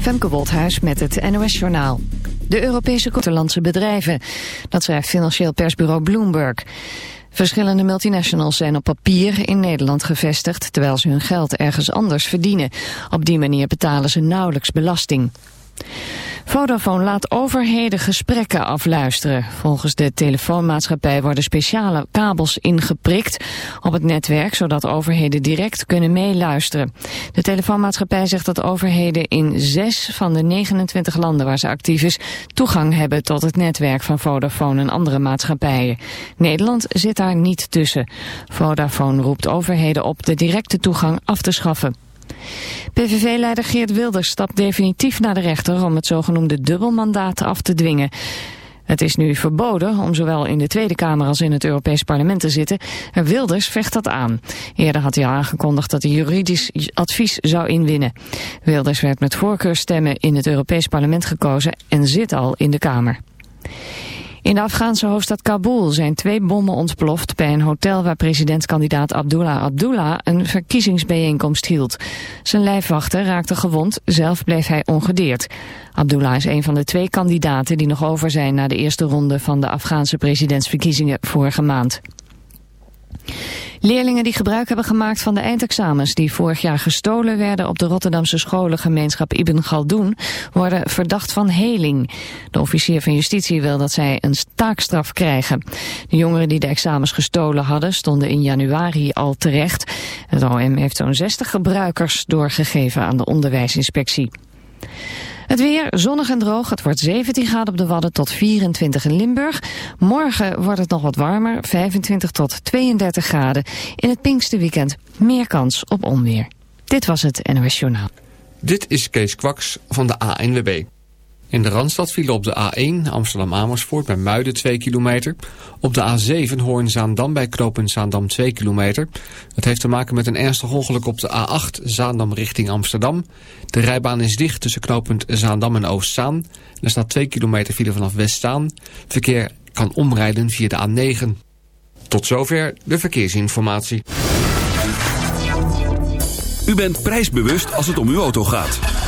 Femke Wolthuis met het NOS-journaal. De Europese Nederlandse bedrijven. Dat schrijft financieel persbureau Bloomberg. Verschillende multinationals zijn op papier in Nederland gevestigd... terwijl ze hun geld ergens anders verdienen. Op die manier betalen ze nauwelijks belasting. Vodafone laat overheden gesprekken afluisteren. Volgens de telefoonmaatschappij worden speciale kabels ingeprikt op het netwerk, zodat overheden direct kunnen meeluisteren. De telefoonmaatschappij zegt dat overheden in zes van de 29 landen waar ze actief is, toegang hebben tot het netwerk van Vodafone en andere maatschappijen. Nederland zit daar niet tussen. Vodafone roept overheden op de directe toegang af te schaffen. PVV-leider Geert Wilders stapt definitief naar de rechter om het zogenoemde dubbelmandaat af te dwingen. Het is nu verboden om zowel in de Tweede Kamer als in het Europees Parlement te zitten. Wilders vecht dat aan. Eerder had hij al aangekondigd dat hij juridisch advies zou inwinnen. Wilders werd met voorkeurstemmen in het Europees Parlement gekozen en zit al in de Kamer. In de Afghaanse hoofdstad Kabul zijn twee bommen ontploft bij een hotel waar presidentskandidaat Abdullah Abdullah een verkiezingsbijeenkomst hield. Zijn lijfwachter raakte gewond, zelf bleef hij ongedeerd. Abdullah is een van de twee kandidaten die nog over zijn na de eerste ronde van de Afghaanse presidentsverkiezingen vorige maand. Leerlingen die gebruik hebben gemaakt van de eindexamens die vorig jaar gestolen werden op de Rotterdamse scholengemeenschap Ibn Galdoen worden verdacht van heling. De officier van justitie wil dat zij een taakstraf krijgen. De jongeren die de examens gestolen hadden stonden in januari al terecht. Het OM heeft zo'n 60 gebruikers doorgegeven aan de onderwijsinspectie. Het weer zonnig en droog. Het wordt 17 graden op de Wadden tot 24 in Limburg. Morgen wordt het nog wat warmer, 25 tot 32 graden. In het Pinkste weekend meer kans op onweer. Dit was het NOS Journaal. Dit is Kees Kwaks van de ANWB. In de Randstad vielen op de A1 Amsterdam-Amersfoort bij Muiden 2 kilometer. Op de A7 Hoorn-Zaandam bij knooppunt Zaandam 2 kilometer. Het heeft te maken met een ernstig ongeluk op de A8 Zaandam richting Amsterdam. De rijbaan is dicht tussen knooppunt Zaandam en Oostzaan. Er staat 2 kilometer file vanaf Westzaan. verkeer kan omrijden via de A9. Tot zover de verkeersinformatie. U bent prijsbewust als het om uw auto gaat.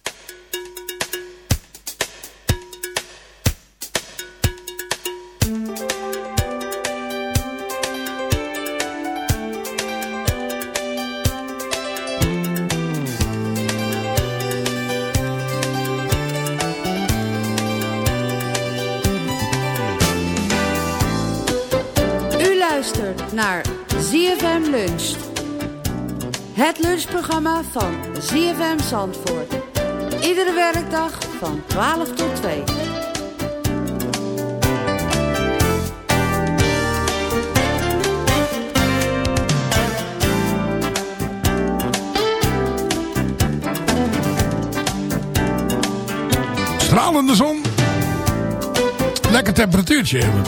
lunchprogramma van ZFM Zandvoort. Iedere werkdag van 12 tot 2. Stralende zon. Lekker temperatuurtje hebben.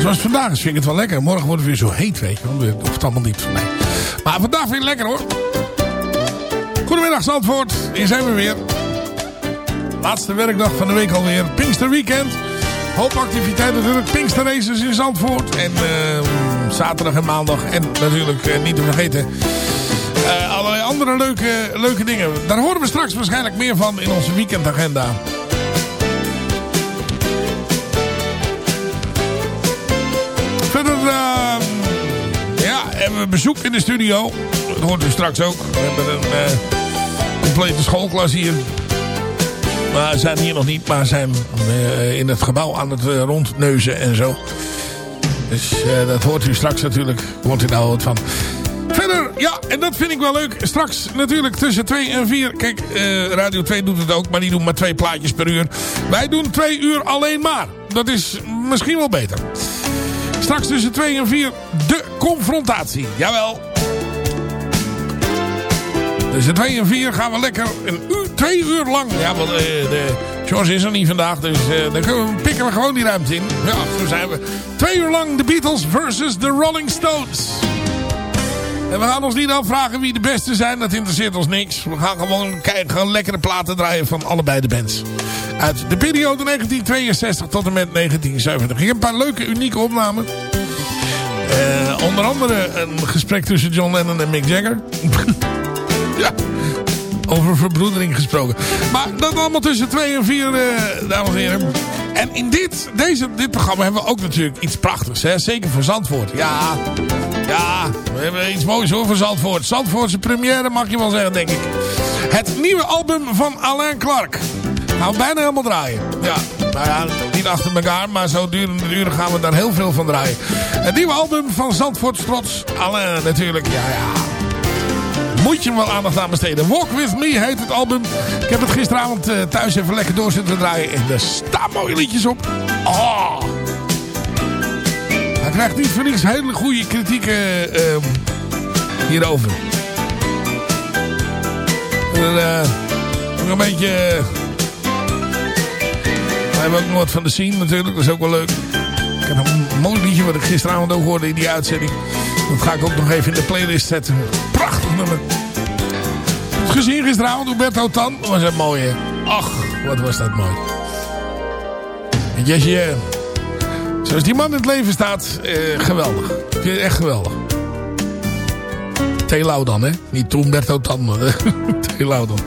Zoals vandaag is, vind ik het wel lekker. Morgen wordt het weer zo heet, weet je Dat hoeft allemaal niet van mij. Maar vandaag vind ik het lekker hoor. Goedemiddag Zandvoort. Hier zijn we weer. Laatste werkdag van de week alweer. Pinksterweekend. Hoop activiteiten natuurlijk. Pinkster races in Zandvoort. En uh, zaterdag en maandag. En natuurlijk uh, niet te vergeten... Uh, allerlei andere leuke, leuke dingen. Daar horen we straks waarschijnlijk meer van in onze weekendagenda. Verder uh, ja, hebben we bezoek in de studio. Dat hoort u straks ook. We hebben een uh, complete schoolklas hier. Maar zijn hier nog niet, maar zijn uh, in het gebouw aan het rondneuzen en zo. Dus dat hoort u straks natuurlijk. Hoort u nou wat van. Verder, ja, en dat vind ik wel leuk. Straks natuurlijk tussen 2 en 4. Kijk, Radio 2 doet het ook, maar die doen maar twee plaatjes per uur. Wij doen twee uur alleen maar. Dat is misschien wel beter. Straks tussen 2 en 4 de confrontatie. Jawel. Tussen 2 en 4 gaan we lekker een uur, twee uur lang. Ja, want uh, de George is er niet vandaag, dus uh, dan we, pikken we gewoon die ruimte in. Ja, zo zijn we. Twee uur lang de Beatles versus de Rolling Stones. En we gaan ons niet afvragen wie de beste zijn. Dat interesseert ons niks. We gaan gewoon kijken, lekkere platen draaien van allebei de bands. Uit de periode 1962 tot en met 1970. Ik heb een paar leuke, unieke opnamen. Uh, onder andere een gesprek tussen John Lennon en Mick Jagger. over verbroedering gesproken. Maar dat allemaal tussen 2 en 4, uh, dames en heren. En in dit, deze, dit programma hebben we ook natuurlijk iets prachtigs. Hè? Zeker voor Zandvoort. Ja, ja, we hebben iets moois hoor voor Zandvoort. Zandvoortse première mag je wel zeggen, denk ik. Het nieuwe album van Alain Clark. Gaan we bijna helemaal draaien. Ja, nou ja, niet achter elkaar, maar zo durende uren gaan we daar heel veel van draaien. Het nieuwe album van Zandvoort Trots. Alain natuurlijk, ja, ja. Moet je hem wel aandacht aan besteden. Walk With Me heet het album. Ik heb het gisteravond uh, thuis even lekker door zitten draaien. En er staan mooie liedjes op. Oh. Hij krijgt niet voor niks hele goede kritieken uh, hierover. En, uh, een beetje... we hebben ook nooit van de scene natuurlijk. Dat is ook wel leuk. Ik heb een mooi liedje wat ik gisteravond ook hoorde in die uitzending. Dat ga ik ook nog even in de playlist zetten. Prachtig nummer. Gezien gisteravond Roberto Tan. was het mooi hè. Ach, wat was dat mooi. En Jesje, zoals die man in het leven staat, eh, geweldig. Ik vind het echt geweldig. Telau dan hè. Niet Roberto Tan. Telau dan.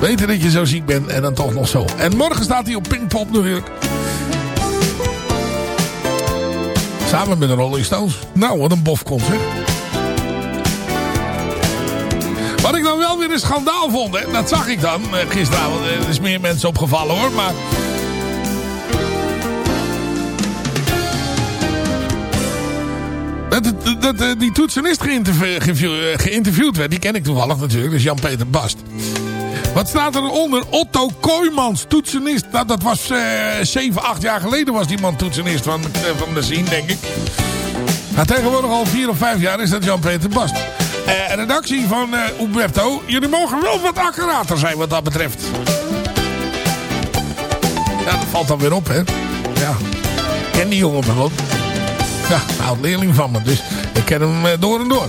Weten dat je zo ziek bent en dan toch nog zo. En morgen staat hij op Pinkpop natuurlijk. Samen met de Rolling Stones. Nou, wat een bofconcert. Wat ik dan wel weer een schandaal vond, dat zag ik dan eh, gisteravond. Er is meer mensen opgevallen hoor, maar... Dat, eh, die toetsenist geïnterviewd, werd, die ken ik toevallig natuurlijk, dus Jan-Peter Bast. Wat staat er onder? Otto Kooijmans, toetsenist. Nou, dat was uh, 7, 8 jaar geleden was die man toetsenist van, van de scene, denk ik. Maar tegenwoordig al 4 of 5 jaar is dat Jan-Peter Bast. Uh, redactie van uh. Jullie mogen wel wat accurater zijn wat dat betreft. Ja, dat valt dan weer op, hè. Ja, ik ken die jongen wel. Ja, oud leerling van me. Dus ik ken hem uh, door en door.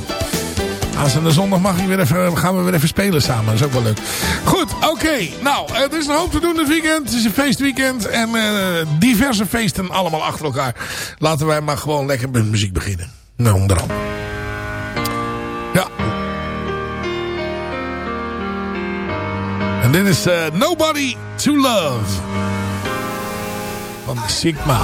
Aanstaande zondag mag ik weer even, gaan we weer even spelen samen. Dat is ook wel leuk. Goed, oké. Nou, er is een hoop te doen dit weekend. Het is een feestweekend. En diverse feesten allemaal achter elkaar. Laten wij maar gewoon lekker met muziek beginnen. Nou, onder. Ja. En dit is uh, Nobody to Love. Van Sigma.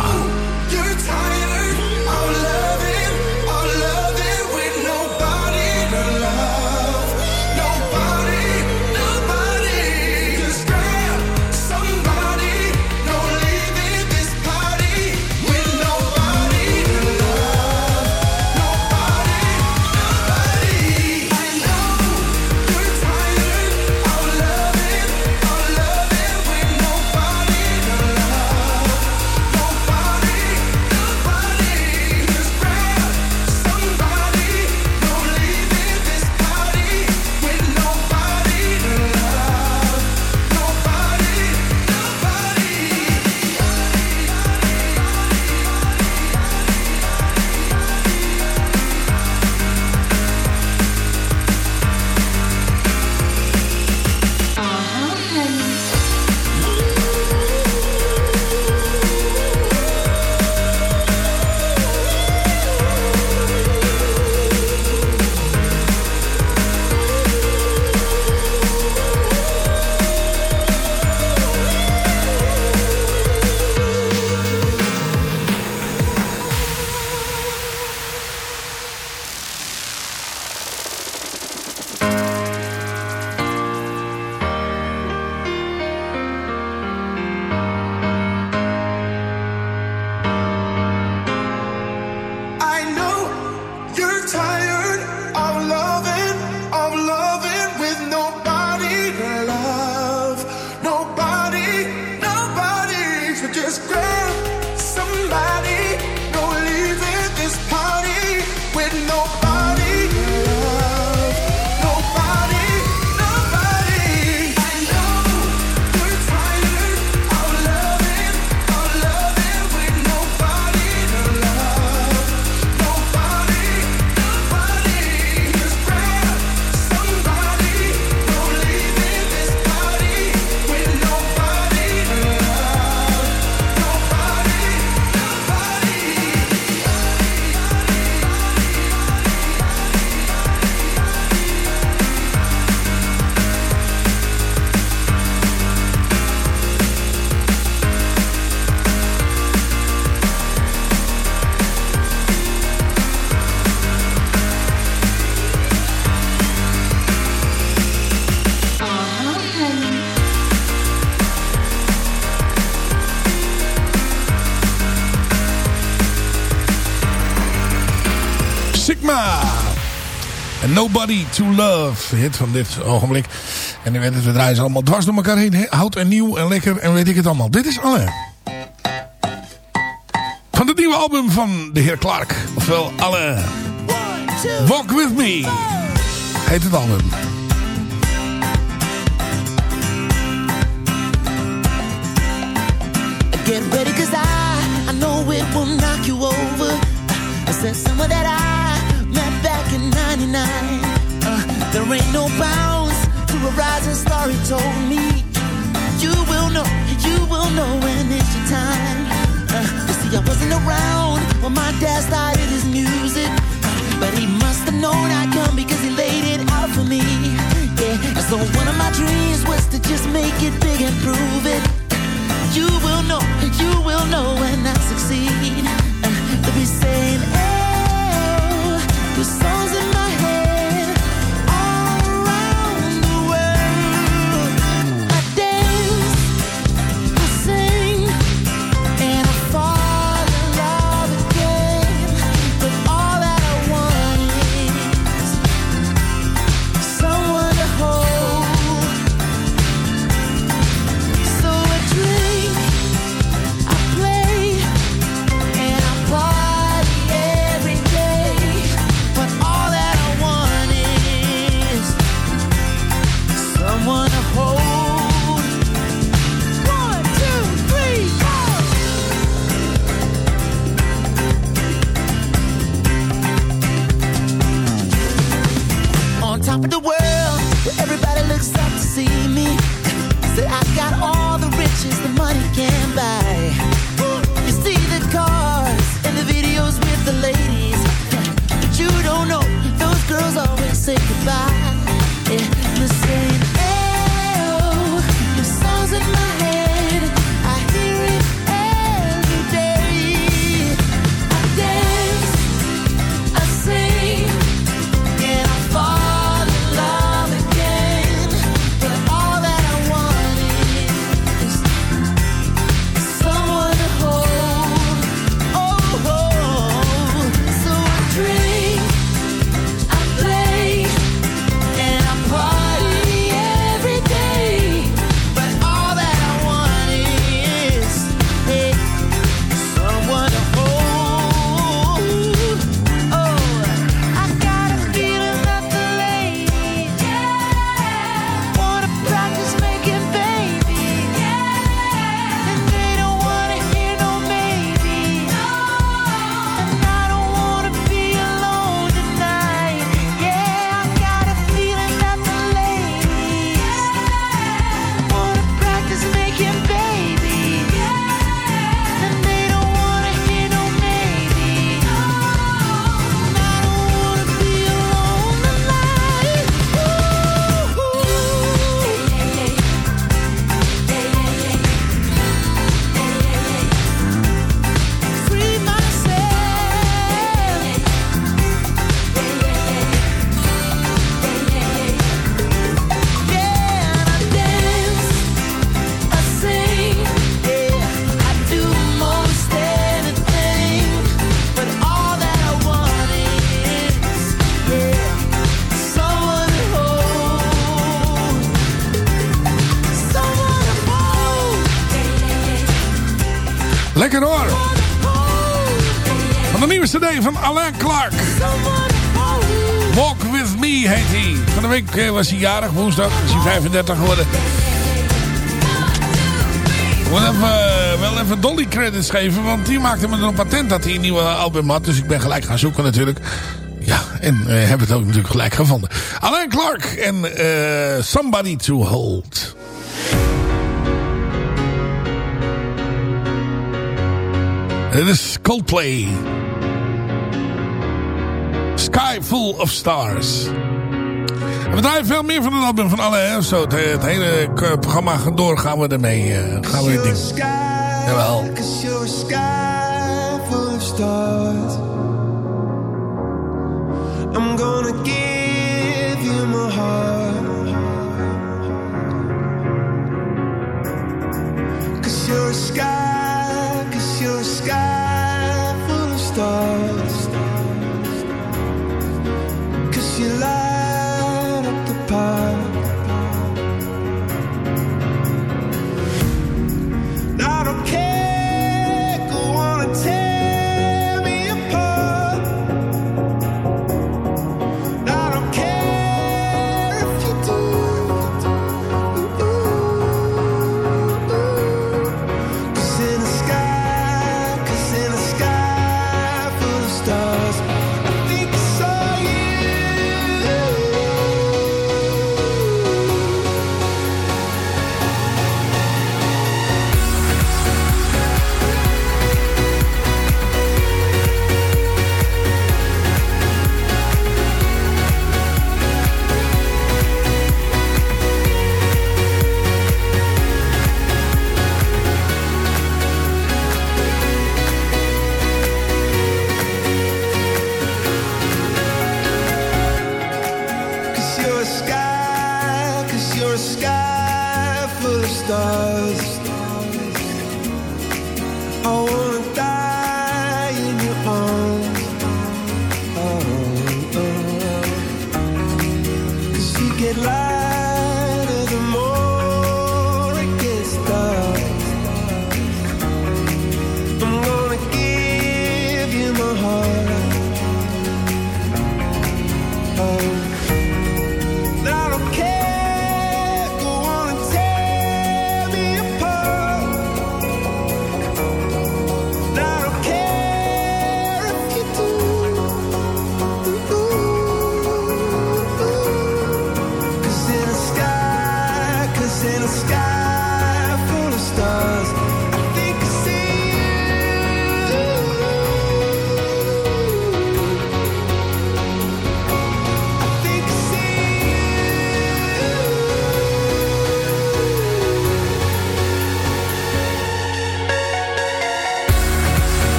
Nobody to Love. Hit van dit ogenblik. En u weet het, we draaien ze allemaal dwars door elkaar heen. hè. Oud en nieuw en lekker en weet ik het allemaal. Dit is alle. Van het nieuwe album van de heer Clark. Ofwel alle. Walk With Me. Heet het album. Get ready, cause I, I know it will knock you over. I said someone that I met back in 99. There ain't no bounds to a rising star, he told me. You will know, you will know when it's your time. Uh, you see, I wasn't around when my dad started his music. But he must have known I'd come because he laid it out for me. Yeah, so one of my dreams was to just make it big and prove it. Week eh, was hij jarig, woensdag. Is hij 35 geworden. Ik wil even, eh, wel even Dolly credits geven. Want die maakte me een patent dat hij een nieuwe album had. Dus ik ben gelijk gaan zoeken natuurlijk. Ja, en eh heb het ook natuurlijk gelijk gevonden. Alain Clark en Somebody to Hold. Dit is Coldplay. Sky Full of Stars. We draaien veel meer van het album van alle. Hè? Zo, het, het hele programma door gaan we ermee. eh, gaan we dit ding. Jawel. Sky stars. I'm gonna give you my heart. Cause you're a sky, cause you're a sky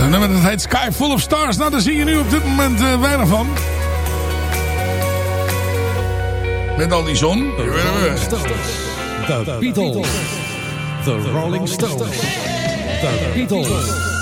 een nummer dat heet Sky Full of Stars. Nou, daar zie je nu op dit moment eh, weinig van. Met al die zon. The Beatles. The Rolling Stones. The Beatles.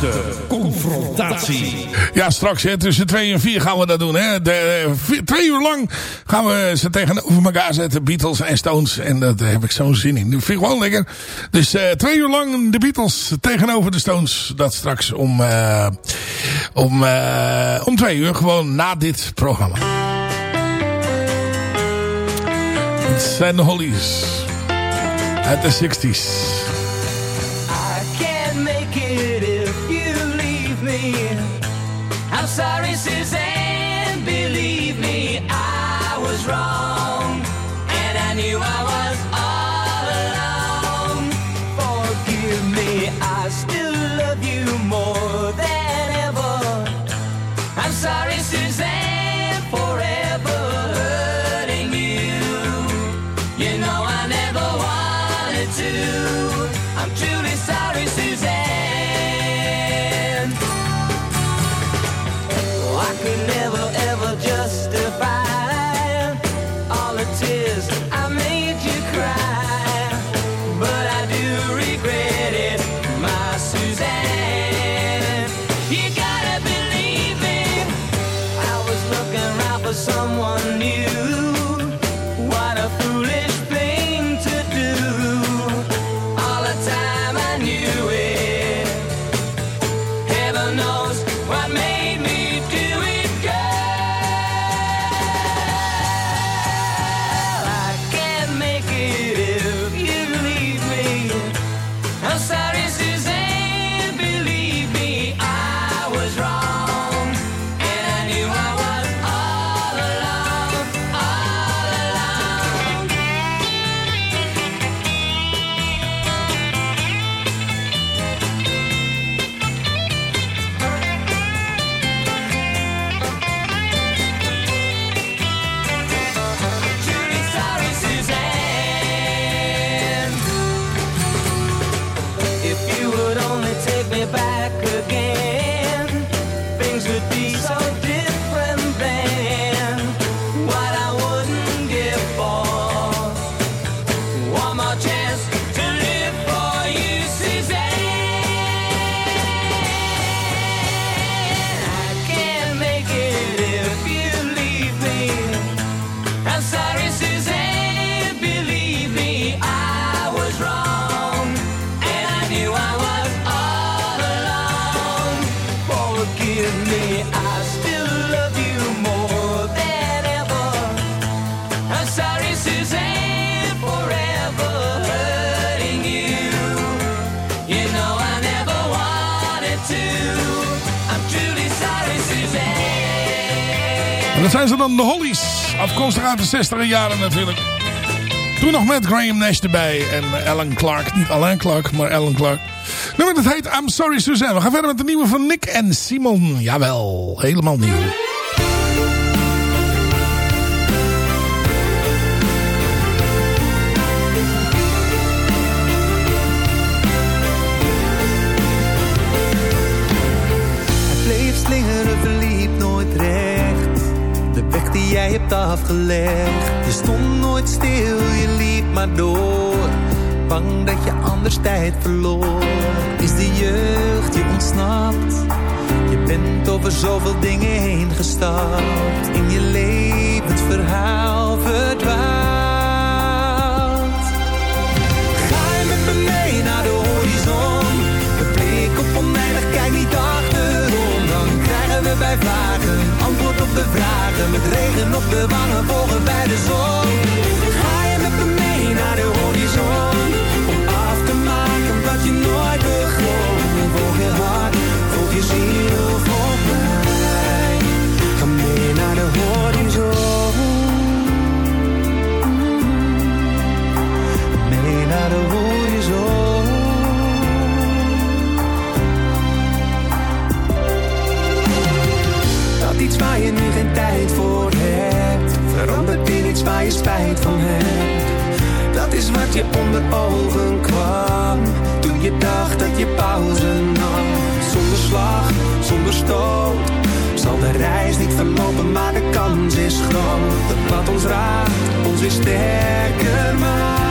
De confrontatie. Ja, straks tussen twee en vier gaan we dat doen. Hè. De, eh, twee uur lang gaan we ze tegenover elkaar zetten. Beatles en Stones. En dat, daar heb ik zo'n zin in. Nu vind ik wel lekker. Dus eh, twee uur lang de Beatles tegenover de Stones. Dat straks om, eh, om, om twee uur. Gewoon na dit programma. Het zijn de Hollies. Uit de 60s. 60 jaren natuurlijk. Toen nog met Graham Nash erbij. En Alan Clark. Niet Alan Clark, maar Alan Clark. Nummer dat heet I'm Sorry Suzanne. We gaan verder met de nieuwe van Nick en Simon. Jawel, helemaal nieuw. Afgelegd. Je stond nooit stil, je liep maar door. Bang dat je anders tijd verloor. Is de jeugd je ontsnapt? Je bent over zoveel dingen heen gestapt. In je levensverhaal verdwaald. Ga je met me mee naar de horizon? De blik op oneindig, kijk niet achterom. Dan krijgen we bij vragen de vragen. Met regen op de wangen volgen bij de zon. Ga je met me mee naar de horizon? Om af te maken wat je nooit begon. Volg je hart, volg je ziel, iets waar je nu geen tijd voor hebt. Verandert in iets waar je spijt van hebt. Dat is wat je onder ogen kwam Toen je dacht dat je pauze nam. Zonder slag, zonder stoot Zal de reis niet verlopen, maar de kans is groot. Dat wat ons raakt, ons weer sterker maakt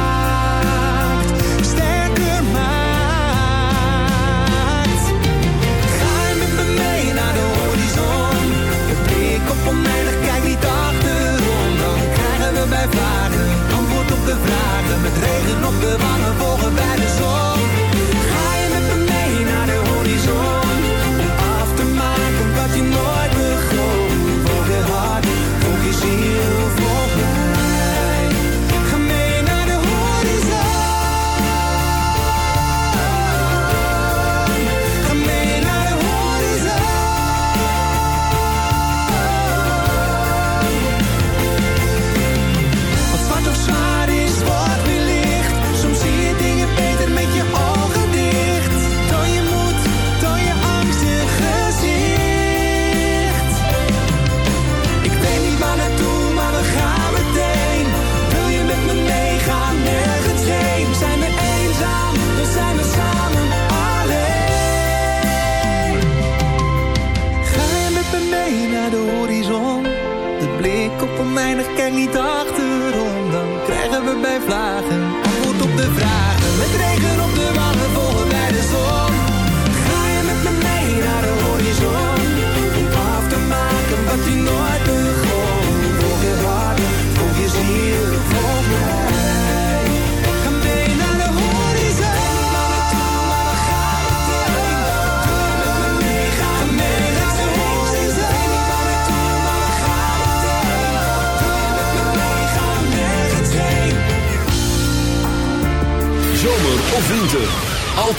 Met regen op de wangen volgen bij de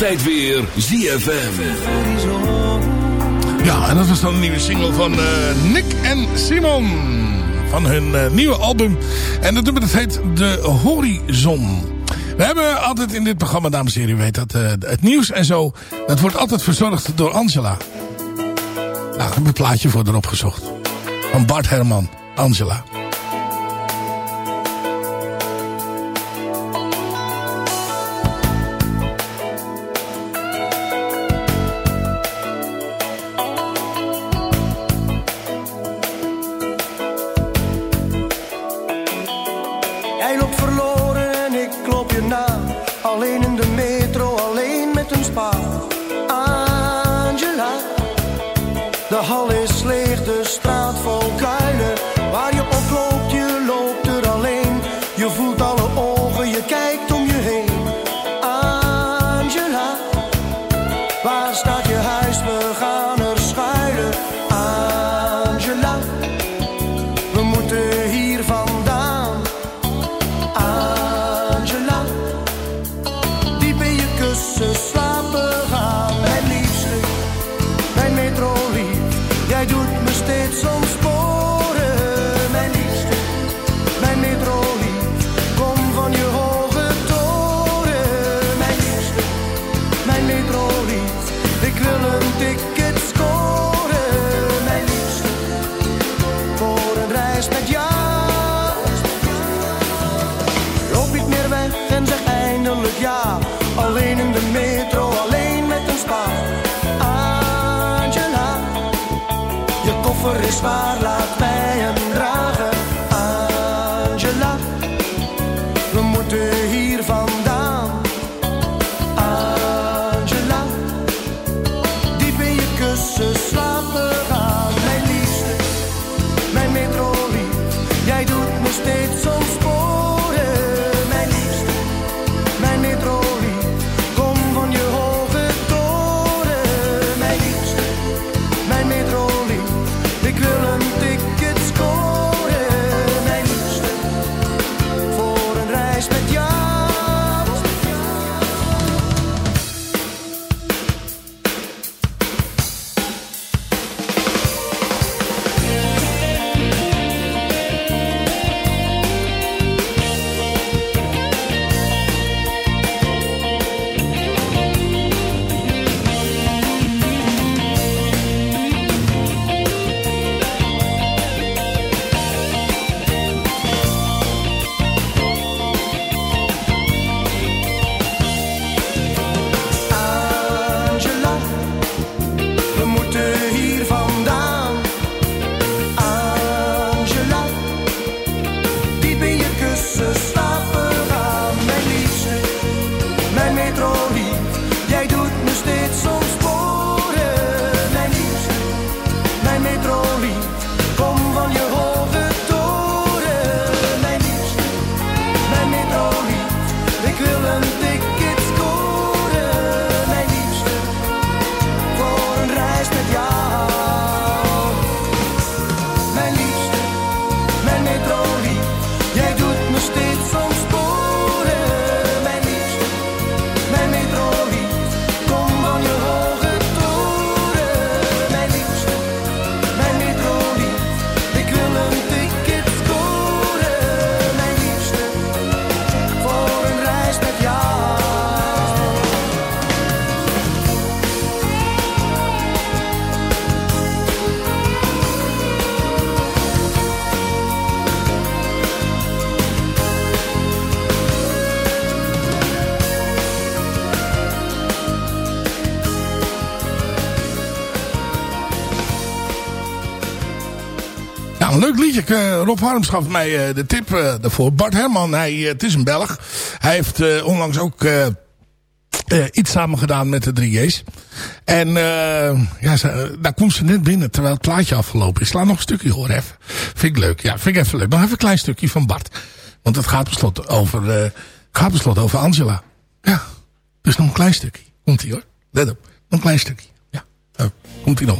Altijd weer ZFM. Ja, en dat was dan een nieuwe single van eh, Nick en Simon. Van hun eh, nieuwe album. En dat nummer dat heet De Horizon. We hebben altijd in dit programma, dames en heren, u weet dat, eh, het nieuws en zo, dat wordt altijd verzorgd door Angela. Nou, ik heb een plaatje voor erop gezocht. Van Bart Herman, Angela. liedje. Eh, Rob Harms gaf mij eh, de tip eh, daarvoor. Bart Herman, hij, het is een Belg. Hij heeft onlangs ook... Iets samen gedaan met de 3e's. En ja, daar komt ze net binnen terwijl het plaatje afgelopen is. Laat nog een stukje horen even. Vind ik leuk. Ja, vind ik even leuk. Nog even een klein stukje van Bart. Want het gaat besloten over, gaat besloten over Angela. Ja, dus nog een klein stukje. Komt-ie hoor. Let op. Nog een klein stukje. Ja, oh, komt-ie nog.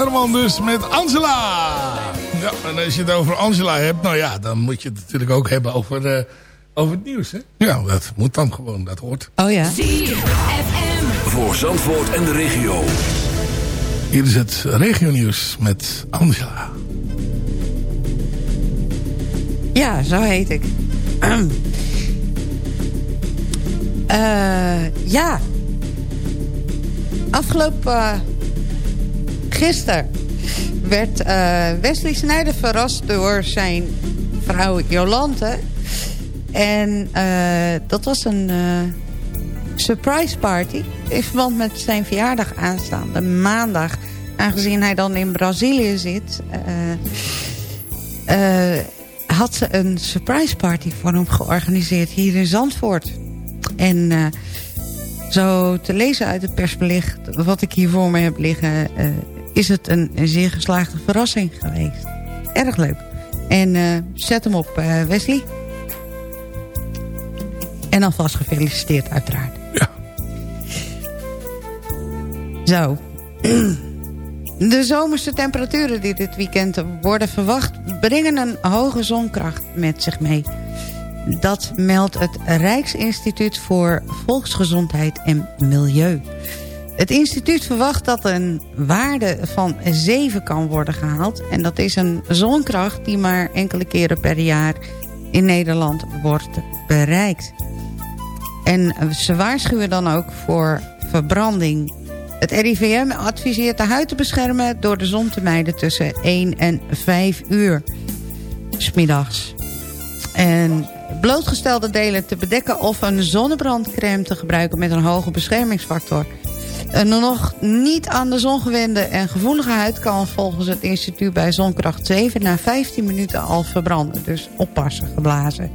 Herman dus met Angela. Ja, en als je het over Angela hebt, nou ja, dan moet je het natuurlijk ook hebben over, eh, over het nieuws, hè? Ja, dat moet dan gewoon, dat hoort. Oh ja. ZFM voor Zandvoort en de regio. Hier is het regionieuws met Angela. Ja, zo heet ik. Eh, ja. Afgelopen gisteren werd eh, Wesley Snijder verrast door zijn vrouw Jolante. En eh, dat was een surprise party. In verband met zijn verjaardag aanstaande maandag. Aangezien hij dan in Brazilië zit... had ze een surprise party voor hem georganiseerd hier in Zandvoort. En zo te lezen uit het persbericht wat ik hier voor me heb liggen... Uh, is het een, een, zeer geslaagde verrassing geweest. Erg leuk. En uh, zet hem op Wesley. En alvast gefeliciteerd uiteraard. Ja. Zo. De zomerse temperaturen die dit weekend worden verwacht... brengen een hoge zonkracht met zich mee. Dat meldt het Rijksinstituut voor Volksgezondheid en Milieu. Het instituut verwacht dat een waarde van 7 kan worden gehaald. En dat is een zonkracht die maar enkele keren per jaar in Nederland wordt bereikt. En ze waarschuwen dan ook voor verbranding. Het RIVM adviseert de huid te beschermen door de zon te mijden tussen 1 en 5 uur. Smiddags. En blootgestelde delen te bedekken... of een zonnebrandcrème te gebruiken met een hoge beschermingsfactor. Een nog niet aan de zon gewende en gevoelige huid... kan volgens het instituut bij zonkracht 7 na 15 minuten al verbranden. Dus oppassen, geblazen.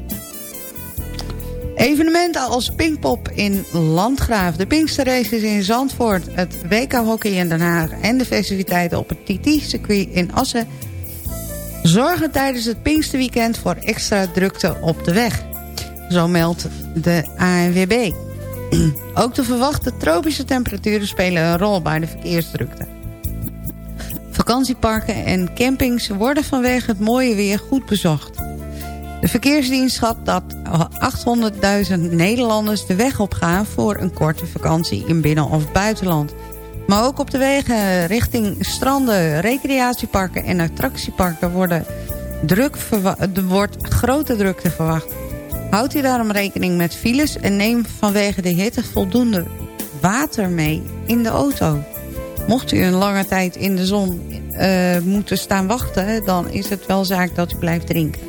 Evenementen als Pinkpop in Landgraaf, de Pinksterraces in Zandvoort... het WK-hockey in Den Haag en de festiviteiten op het TT-circuit in Assen zorgen tijdens het Pinksterweekend voor extra drukte op de weg. Zo meldt de ANWB. Ook de verwachte tropische temperaturen spelen een rol bij de verkeersdrukte. Vakantieparken en campings worden vanwege het mooie weer goed bezocht. De verkeersdienst schat dat 800.000 Nederlanders de weg opgaan voor een korte vakantie in binnen- of buitenland. Maar ook op de wegen richting stranden, recreatieparken en attractieparken worden druk er wordt grote drukte verwacht. Houdt u daarom rekening met files en neem vanwege de hitte voldoende water mee in de auto. Mocht u een lange tijd in de zon uh, moeten staan wachten... dan is het wel zaak dat u blijft drinken.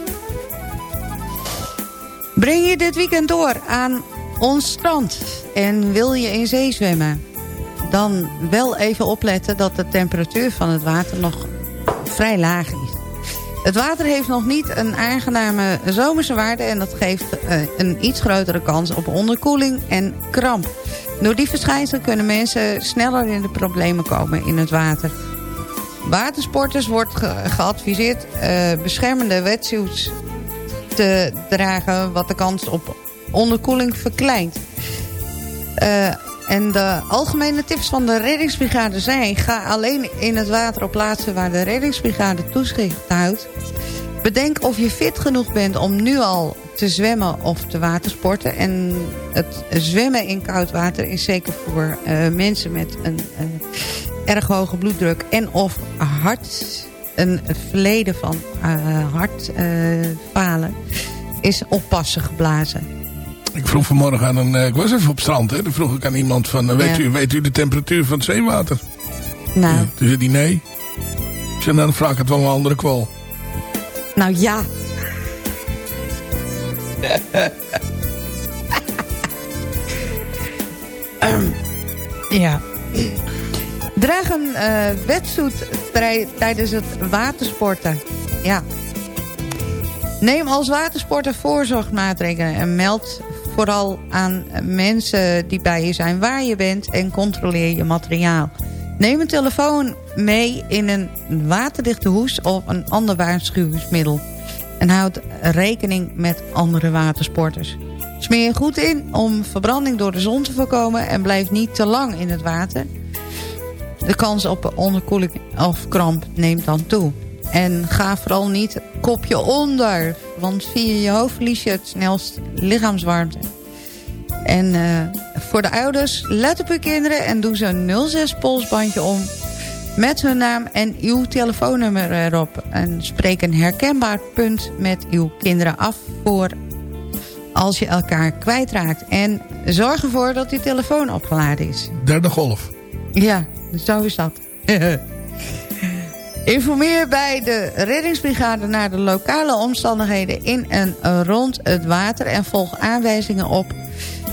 Breng je dit weekend door aan ons strand en wil je in zee zwemmen dan wel even opletten dat de temperatuur van het water nog vrij laag is. Het water heeft nog niet een aangename zomerse waarde... en dat geeft uh, een iets grotere kans op onderkoeling en kramp. Door die verschijnselen kunnen mensen sneller in de problemen komen in het water. Watersporters wordt ge geadviseerd uh, beschermende wetsuits te dragen... wat de kans op onderkoeling verkleint. Uh, en de algemene tips van de reddingsbrigade zijn... ga alleen in het water op plaatsen waar de reddingsbrigade toezicht houdt. Bedenk of je fit genoeg bent om nu al te zwemmen of te watersporten. En het zwemmen in koud water is zeker voor uh, mensen met een uh, erg hoge bloeddruk... en of hart, een verleden van uh, hartfalen, is oppassen geblazen. Ik vroeg vanmorgen aan een... Uh, ik was even op strand, hè. Dan vroeg ik aan iemand van... Uh, weet, ja. u, weet u de temperatuur van het zeewater? Nou. Ja, toen zei die nee. Ik zei, dan vraag ik het wel een andere kwal. Nou ja. um, ja. Draag een uh, wetsuit tijdens het watersporten. Ja. Neem als watersporter voorzorgsmaatregelen en meld vooral aan mensen die bij je zijn waar je bent en controleer je materiaal. Neem een telefoon mee in een waterdichte hoes of een ander waarschuwingsmiddel. En houd rekening met andere watersporters. Smeer goed in om verbranding door de zon te voorkomen en blijf niet te lang in het water. De kans op onderkoeling of kramp neemt dan toe. En ga vooral niet kopje onder Want via je hoofd verlies je het snelst lichaamswarmte. En eh, voor de ouders, let op uw kinderen en doe ze een 06 polsbandje om... met hun naam en uw telefoonnummer erop. En spreek een herkenbaar punt met uw kinderen af voor als je elkaar kwijtraakt. En zorg ervoor dat die telefoon opgeladen is. Derde golf. Ja, zo is dat. Informeer bij de reddingsbrigade naar de lokale omstandigheden in en rond het water... en volg aanwijzingen op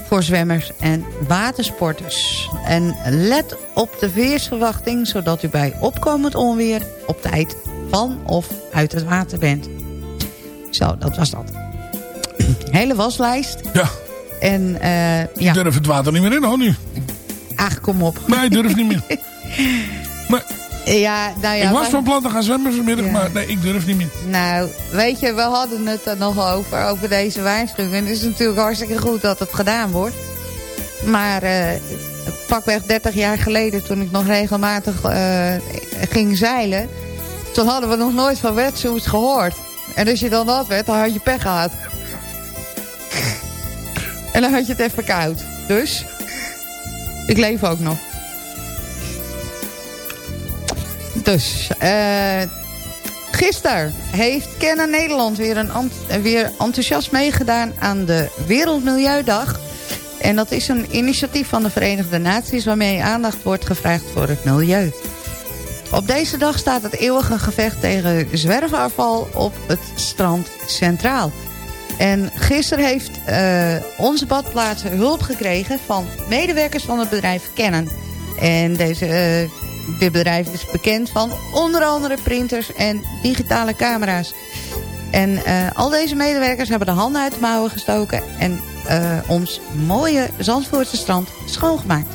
voor zwemmers en watersporters. En let op de weersverwachting... zodat u bij opkomend onweer op tijd van of uit het water bent. Zo, dat was dat. Hele waslijst. Ja. En eh Ik ja, durf het water niet meer in, hoor, nu. ach, kom op. Nee, ik durf niet meer. Ja, nou ja, ik was van plan te gaan zwemmen vanmiddag, Ja. maar nee, ik durf niet meer. Nou, weet je, we hadden het er nog over, over deze waarschuwing. En het is natuurlijk hartstikke goed dat het gedaan wordt. Maar eh pakweg 30 jaar geleden, toen ik nog regelmatig eh, ging zeilen... toen hadden we nog nooit van wetsuits gehoord. En als je dan dat werd, dan had je pech gehad. En dan had je het even koud. Dus, ik leef ook nog. Dus. Gisteren heeft Kennen Nederland weer, een weer enthousiast meegedaan aan de Wereldmilieudag. En dat is een initiatief van de Verenigde Naties... waarmee aandacht wordt gevraagd voor het milieu. Op deze dag staat het eeuwige gevecht tegen zwerfafval op het strand centraal. En gisteren heeft eh, onze badplaats hulp gekregen van medewerkers van het bedrijf Canon. En deze, eh, dit bedrijf is bekend van onder andere printers en digitale camera's. En eh, al deze medewerkers hebben de handen uit de mouwen gestoken... en eh, ons mooie Zandvoortse strand schoongemaakt.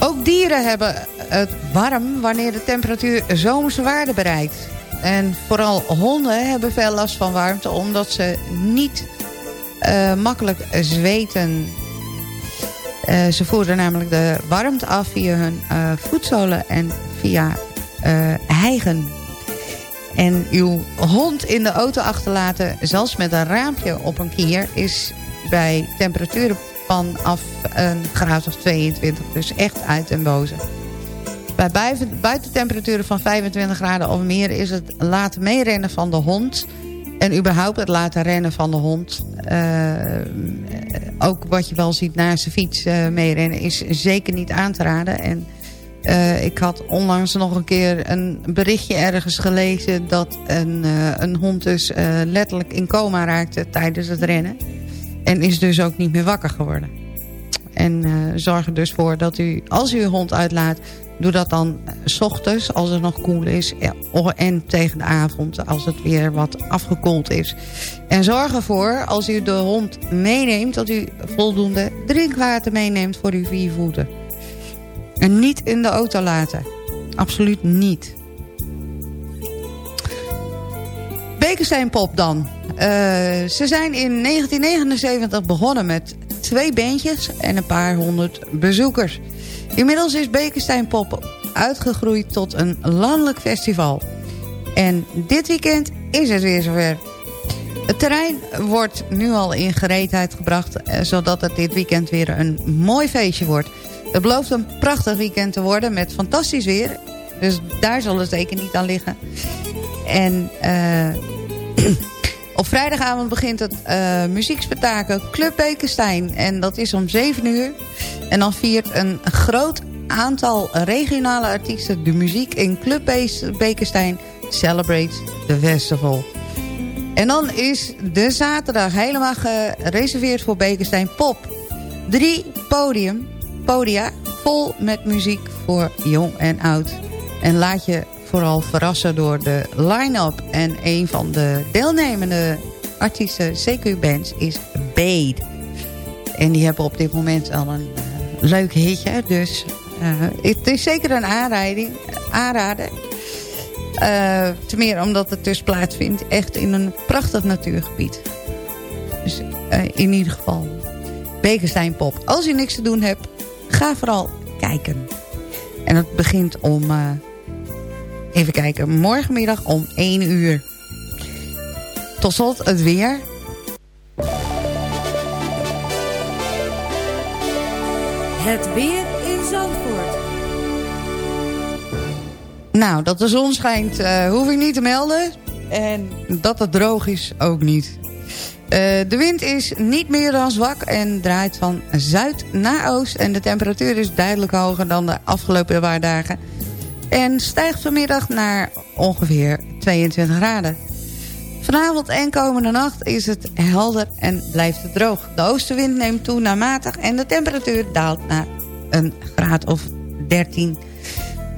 Ook dieren hebben het warm wanneer de temperatuur zomerse waarde bereikt. En vooral honden hebben veel last van warmte... omdat ze niet eh, makkelijk zweten. Eh, ze voeren namelijk de warmte af via hun eh, voetzolen en via eh hijgen. En uw hond in de auto achterlaten, zelfs met een raampje op een kier... is bij temperaturen vanaf een graad of 22 dus echt uit en boze. Bij buiten- buitentemperaturen van 25 graden of meer is het laten meerennen van de hond... en überhaupt het laten rennen van de hond... eh, ook wat je wel ziet naast de fiets eh, meerennen is zeker niet aan te raden. En eh, ik had onlangs nog een keer een berichtje ergens gelezen... dat een, een hond dus letterlijk in coma raakte tijdens het rennen. En is dus ook niet meer wakker geworden. En zorg er dus voor dat u, als u uw hond uitlaat... doe dat dan eh, s ochtends, als het nog koel is... o- en tegen de avond, als het weer wat afgekoeld is. En zorg ervoor, als u de hond meeneemt... dat u voldoende drinkwater meeneemt voor uw vier voeten. En niet in de auto laten. Absoluut niet. Bekenstein Pop dan. Eh, ze zijn in 1979 begonnen met twee bandjes en een paar honderd bezoekers. Inmiddels is Bekenstein Pop uitgegroeid tot een landelijk festival. En dit weekend is het weer zover. Het terrein wordt nu al in gereedheid gebracht... eh, zodat het dit weekend weer een mooi feestje wordt. Het belooft een prachtig weekend te worden met fantastisch weer. Dus daar zal het zeker niet aan liggen. En eh, op vrijdagavond begint het eh muziekspektakel Club Bekenstein. En dat is om 7 uur. En dan viert een groot aantal regionale artiesten de muziek in Club Be- Bekenstein Celebrate the Festival. En dan is de zaterdag helemaal gereserveerd voor Bekenstein Pop. Drie podium, podia vol met muziek voor jong en oud. En laat je vooral verrassen door de line-up. En een van de deelnemende artiesten, CQ-bands, is Bade. En die hebben op dit moment al een eh, leuk hitje. Dus eh, het is zeker een aanrijding, aanrader. Te meer omdat het dus plaatsvindt echt in een prachtig natuurgebied. Dus in ieder geval Bekenstein Pop. Als je niks te doen hebt, ga vooral kijken. En het begint om... Even kijken, morgenmiddag om 1 uur. Tot slot het weer. Het weer in Zandvoort. Nou, dat de zon schijnt eh, hoef ik niet te melden. En dat het droog is ook niet. Eh, de wind is niet meer dan zwak en draait van zuid naar oost. En de temperatuur is duidelijk hoger dan de afgelopen paar dagen. En stijgt vanmiddag naar ongeveer 22 graden. Vanavond en komende nacht is het helder en blijft het droog. De oostenwind neemt toe naar matig en de temperatuur daalt naar een graad of 13.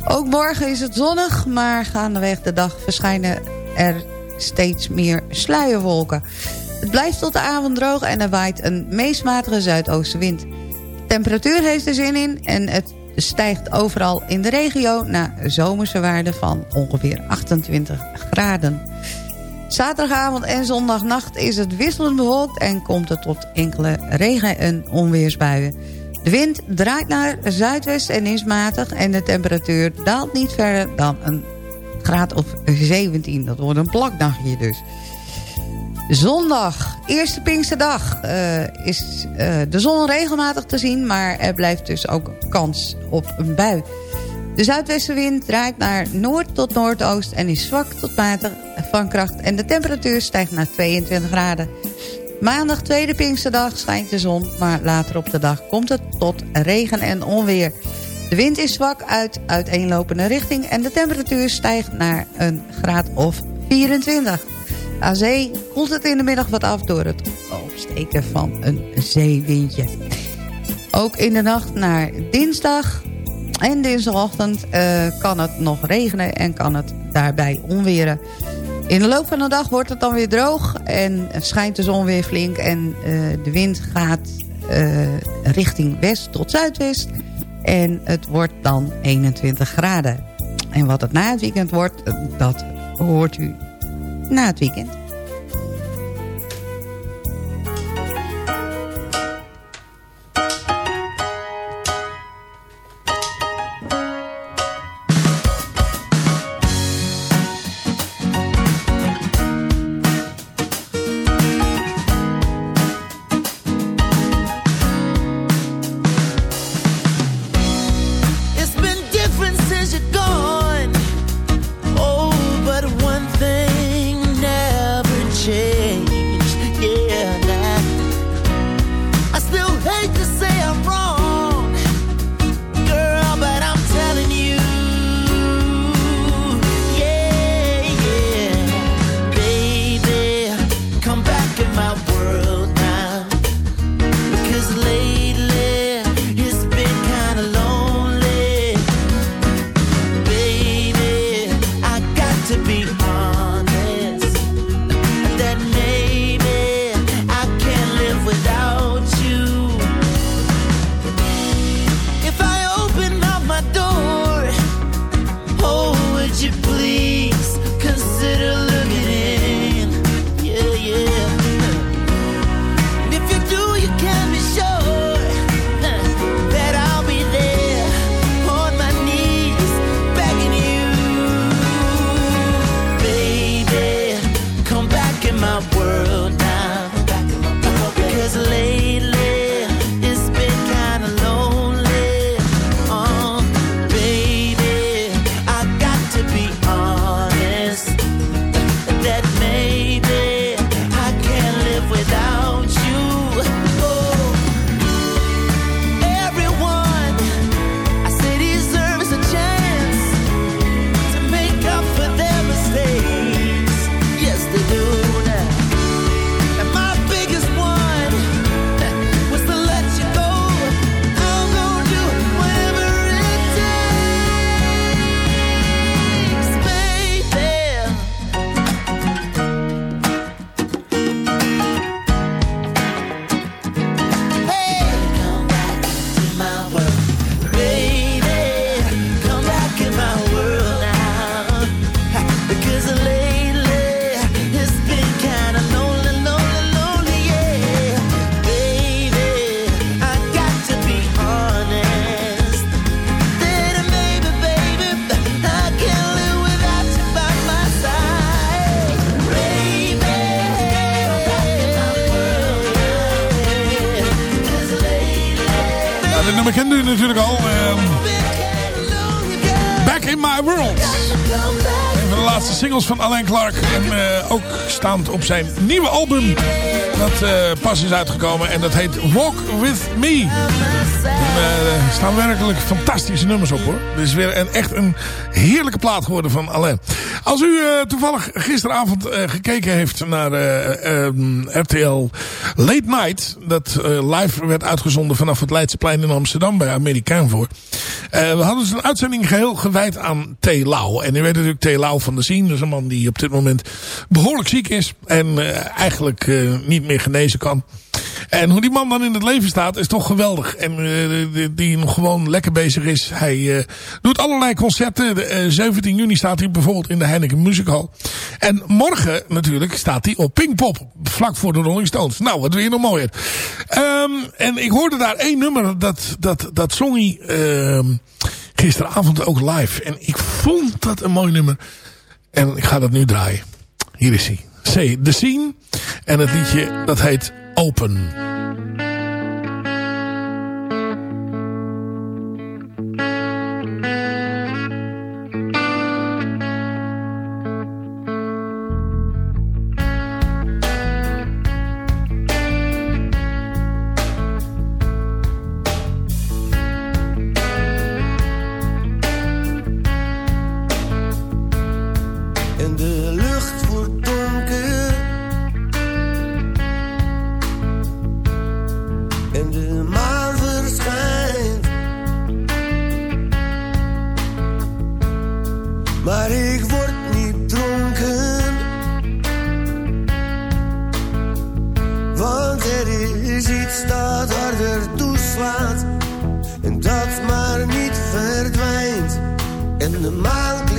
Ook morgen is het zonnig, maar gaandeweg de dag verschijnen er steeds meer sluierwolken. Het blijft tot de avond droog en er waait een meest matige zuidoostenwind. De temperatuur heeft er zin in en het stijgt overal in de regio... naar zomerse waarden van ongeveer 28 graden. Zaterdagavond en zondagnacht is het wisselend bewolkt... en komt het tot enkele regen- en onweersbuien. De wind draait naar zuidwest en is matig... en de temperatuur daalt niet verder dan een graad of 17. Dat wordt een plaknachtje dus. Zondag, eerste Pinksterdag, uh, is uh, de zon regelmatig te zien... maar er blijft dus ook kans op een bui. De zuidwestenwind draait naar noord tot noordoost... en is zwak tot matig van kracht... en de temperatuur stijgt naar 22 graden. Maandag, tweede Pinksterdag, schijnt de zon... maar later op de dag komt het tot regen en onweer. De wind is zwak uit uiteenlopende richting... en de temperatuur stijgt naar een graad of 24 aan zee koelt het in de middag wat af door het opsteken van een zeewindje. Ook in de nacht naar dinsdag en dinsdagochtend uh, kan het nog regenen en kan het daarbij onweren. In de loop van de dag wordt het dan weer droog en schijnt de zon weer flink... en uh, de wind gaat uh, richting west tot zuidwest. En het wordt dan 21 graden. En wat het na het weekend wordt, dat hoort u na het weekend. Eh, ook staand op zijn nieuwe album. Dat eh, pas is uitgekomen. En dat heet Walk With Me. En, eh, er staan werkelijk fantastische nummers op hoor. Het is weer een, echt een heerlijke plaat geworden van Alain. Als u eh, toevallig gisteravond gekeken heeft naar ehm, RTL Late Night. Dat live werd uitgezonden vanaf het Leidseplein in Amsterdam bij Amerikaan voor. We hadden dus een uitzending geheel gewijd aan T. Lau. En u weet natuurlijk T. Lau van de Scene. Dat is een man die op dit moment behoorlijk ziek is. En eh, eigenlijk eh, niet meer genezen kan. En hoe die man dan in het leven staat is toch geweldig. En uh, die, nog gewoon lekker bezig is. Hij doet allerlei concerten. De, uh, 17 juni staat hij bijvoorbeeld in de Heineken Musical. En morgen natuurlijk staat hij op Pinkpop. Vlak voor de Rolling Stones. Nou, wat je nog mooier. Um, en ik hoorde daar één nummer. Dat, dat, dat zong um, gisteravond ook live. En ik vond dat een mooi nummer. En ik ga dat nu draaien. Hier is hij. C, The Scene. En het liedje dat heet Open. En de maan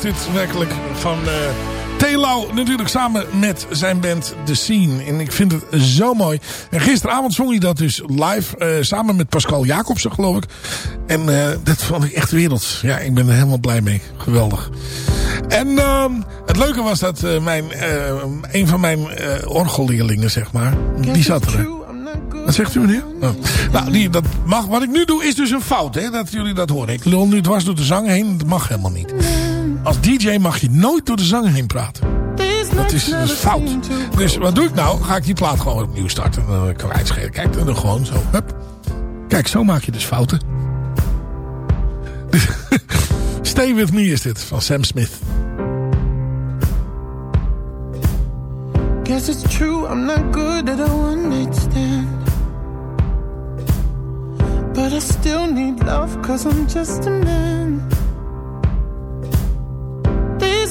dit werkelijk van uh, Telau. Natuurlijk samen met zijn band The Scene. En ik vind het zo mooi. En gisteravond zong hij dat dus live. Uh, samen met Pascal Jacobsen geloof ik. En uh, dat vond ik echt werelds. Ja, ik ben er helemaal blij mee. Geweldig. En uh, het leuke was dat mijn, een van mijn orgelleerlingen, zeg maar, die zat er. Wat zegt u meneer? Oh. Nou, die, dat mag, wat ik nu doe is dus een fout, hè, dat jullie dat horen. Ik lul nu dwars door de zang heen, dat mag helemaal niet. Als DJ mag je nooit door de zang heen praten. Dat is, dat is fout. Dus wat doe ik nou? Ga ik die plaat gewoon opnieuw starten. Dan kan ik schelen. Kijk, dan gewoon zo. Hup. Kijk, zo maak je dus fouten. Stay With Me is dit, van Sam Smith. Guess it's true, I'm not good at a one night stand. But I still need love, cause I'm just a man.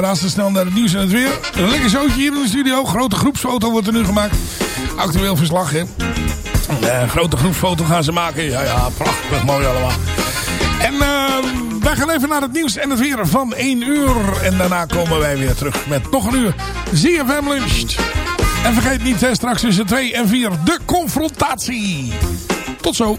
Razen snel naar het nieuws en het weer. Een lekker zootje hier in de studio. Grote groepsfoto wordt er nu gemaakt. Actueel verslag, hè. Een grote groepsfoto gaan ze maken. Ja, ja, prachtig mooi allemaal. En uh, wij gaan even naar het nieuws en het weer van 1 uur. En daarna komen wij weer terug met nog een uur ZFM Lunch. En vergeet niet, straks tussen 2 en 4 de confrontatie. Tot zo.